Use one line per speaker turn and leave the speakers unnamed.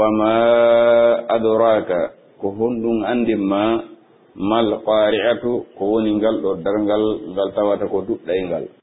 wama adraka ko honɗum andinma mal qari'atu ko woni ngal ɗo dargal ngal tawata ko duɗɗaygal.